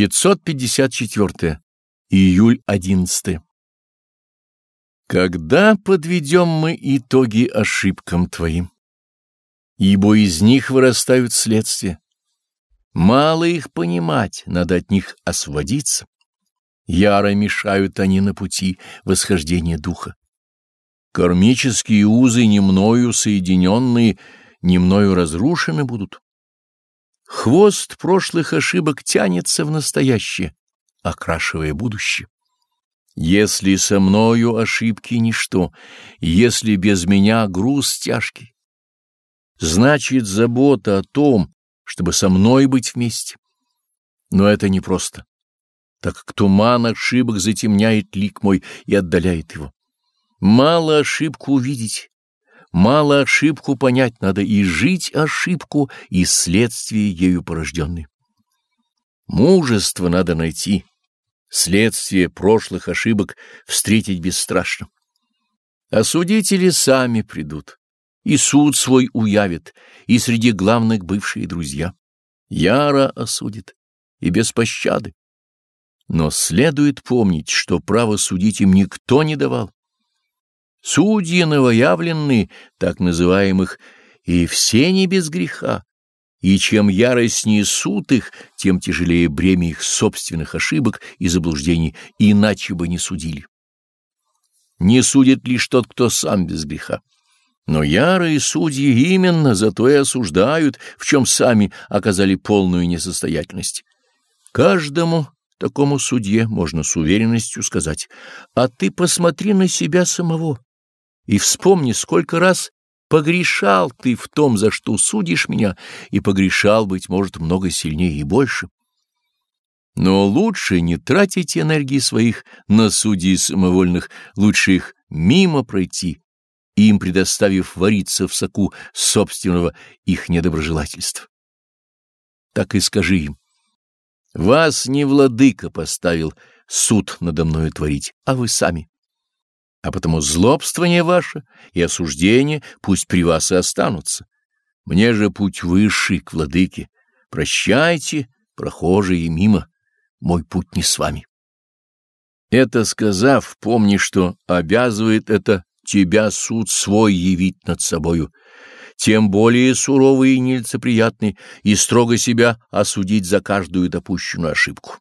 554. Июль 11. Когда подведем мы итоги ошибкам Твоим? Ибо из них вырастают следствия. Мало их понимать, надо от них освободиться. Яро мешают они на пути восхождения духа. Кармические узы, не мною соединенные, не мною разрушены будут. Хвост прошлых ошибок тянется в настоящее, окрашивая будущее. Если со мною ошибки ничто, если без меня груз тяжкий, значит забота о том, чтобы со мной быть вместе. Но это непросто, так как туман ошибок затемняет лик мой и отдаляет его. Мало ошибку увидеть, Мало ошибку понять надо и жить ошибку и следствие ею порожденной. Мужество надо найти, следствие прошлых ошибок встретить бесстрашно. Осудители сами придут, и суд свой уявит, и среди главных бывшие друзья. Яро осудит, и без пощады. Но следует помнить, что право судить им никто не давал. Судьи новоявленные, так называемых, и все не без греха, и чем яростнее суд их, тем тяжелее бремя их собственных ошибок и заблуждений, иначе бы не судили. Не судит лишь тот, кто сам без греха. Но ярые судьи именно за то и осуждают, в чем сами оказали полную несостоятельность. Каждому такому судье можно с уверенностью сказать, а ты посмотри на себя самого и вспомни, сколько раз погрешал ты в том, за что судишь меня, и погрешал, быть может, много сильнее и больше. Но лучше не тратить энергии своих на судей самовольных, лучше их мимо пройти, им предоставив вариться в соку собственного их недоброжелательства. Так и скажи им. Вас не владыка поставил суд надо мною творить, а вы сами а потому злобствование ваше и осуждение пусть при вас и останутся. Мне же путь высший к владыке. Прощайте, прохожие мимо, мой путь не с вами. Это сказав, помни, что обязывает это тебя суд свой явить над собою, тем более суровый и нелицеприятный, и строго себя осудить за каждую допущенную ошибку.